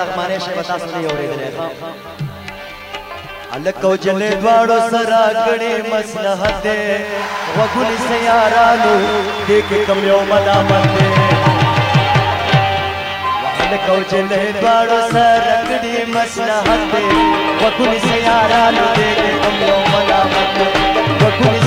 ನಗಮಾನೆ ಶೇವತಾ ಸರಿ ಅವರಿದ್ದಾರೆ ಅಲ್ಲಕ್ಕೋ ಜಲೆ ದ್ವಾಡೋ ಸರ ಕಡೆ ಮಸ್ಲಹತೆ ವಗುಲಿ ಸಯಾರಾನು ದೇಖೆ ಕಮ್ಯೋ ಮದಾ ಮಂದೆ ಅಲ್ಲಕ್ಕೋ ಜಲೆ ದ್ವಾಡೋ ಸರ ಕಡೆ ಮಸ್ಲಹತೆ ವಗುಲಿ ಸಯಾರಾನು ದೇಖೆ ಕಮ್ಯೋ ಮದಾ ಮಂದೆ ವಗುಲಿ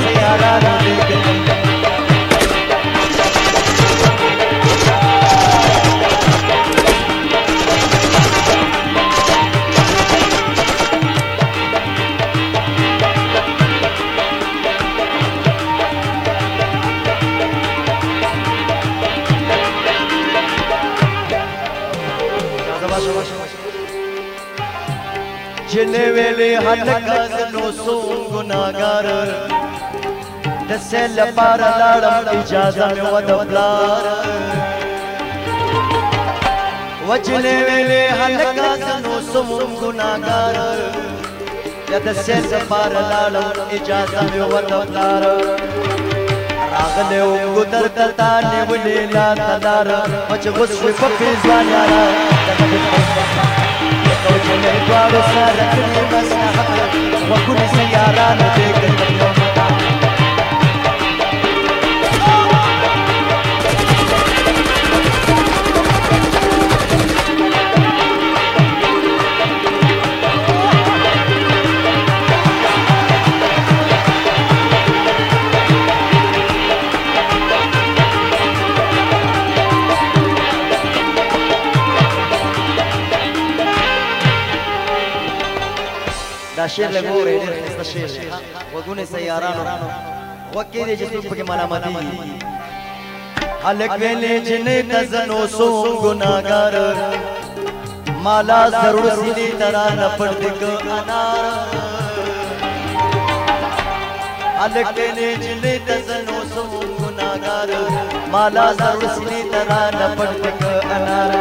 جنې ویلې هلکه نو سوم ګناګار د سې لپاره لاړم اجازه مې ود پلار وجنې ویلې هلکه نو سوم ګناګار د سې لپاره لاړم اجازه مې ود پلار راغله وګدر تتا نیولې لا تدار مچ غوسه په فیضان یارا لو جنيت وارو سارك لي مسنا حقل وكل سيارة دا شعر له مور ډېر ښه شعر دی وګونه سیارانو وکې دې چې څوک پکې ملامت دي هلک ویلې جن تزنو سو ګناګار مالا ضرور سیدی ترا نه پردګ انار هلک ویلې جن تزنو سو ګناګار مالا ضرور سیدی ترا نه پردګ انار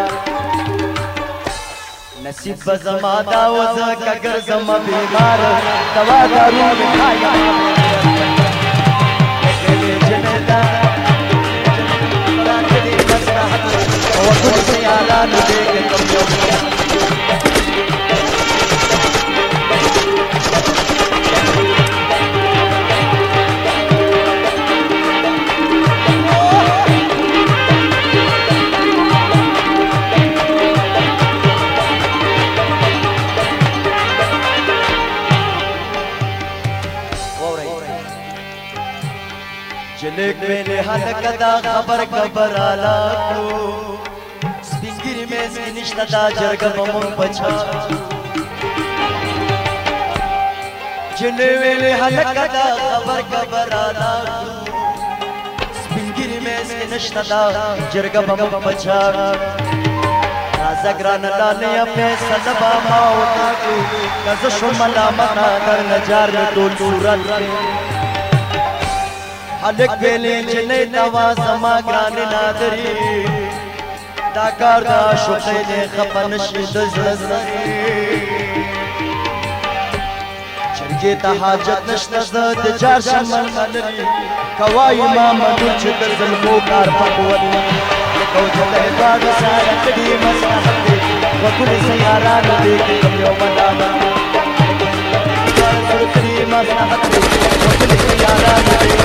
نصیب زما دا وز کګر زما بیمار دوا دارو خایا جنتا جنتا دې مستحق او जलेक मेले हल कदा खबर खबर आला को सिंगिर में से निश्चिता जरग ममुन बचा जने वेले हल कदा खबर खबर आला को सिंगिर में से निश्चिता जरग ममुन बचा नाजगरान लाने अपने सदबा माओ का को कज़ शुमला मना कर नजार में तो सूरत الک ویلې چې نه توا سما ګران نادري دا کار دا شوقې دې خپن شې د زړه چرګې ته حاجت نشته د چار شمن لري کوای ما مدو چې د زلمو کار پکوي کو چې له باغ سره کډي مسافت دې وکول سيارا دې کوم یو مدامه کار سره کړي مسافت دې وکول سيارا دې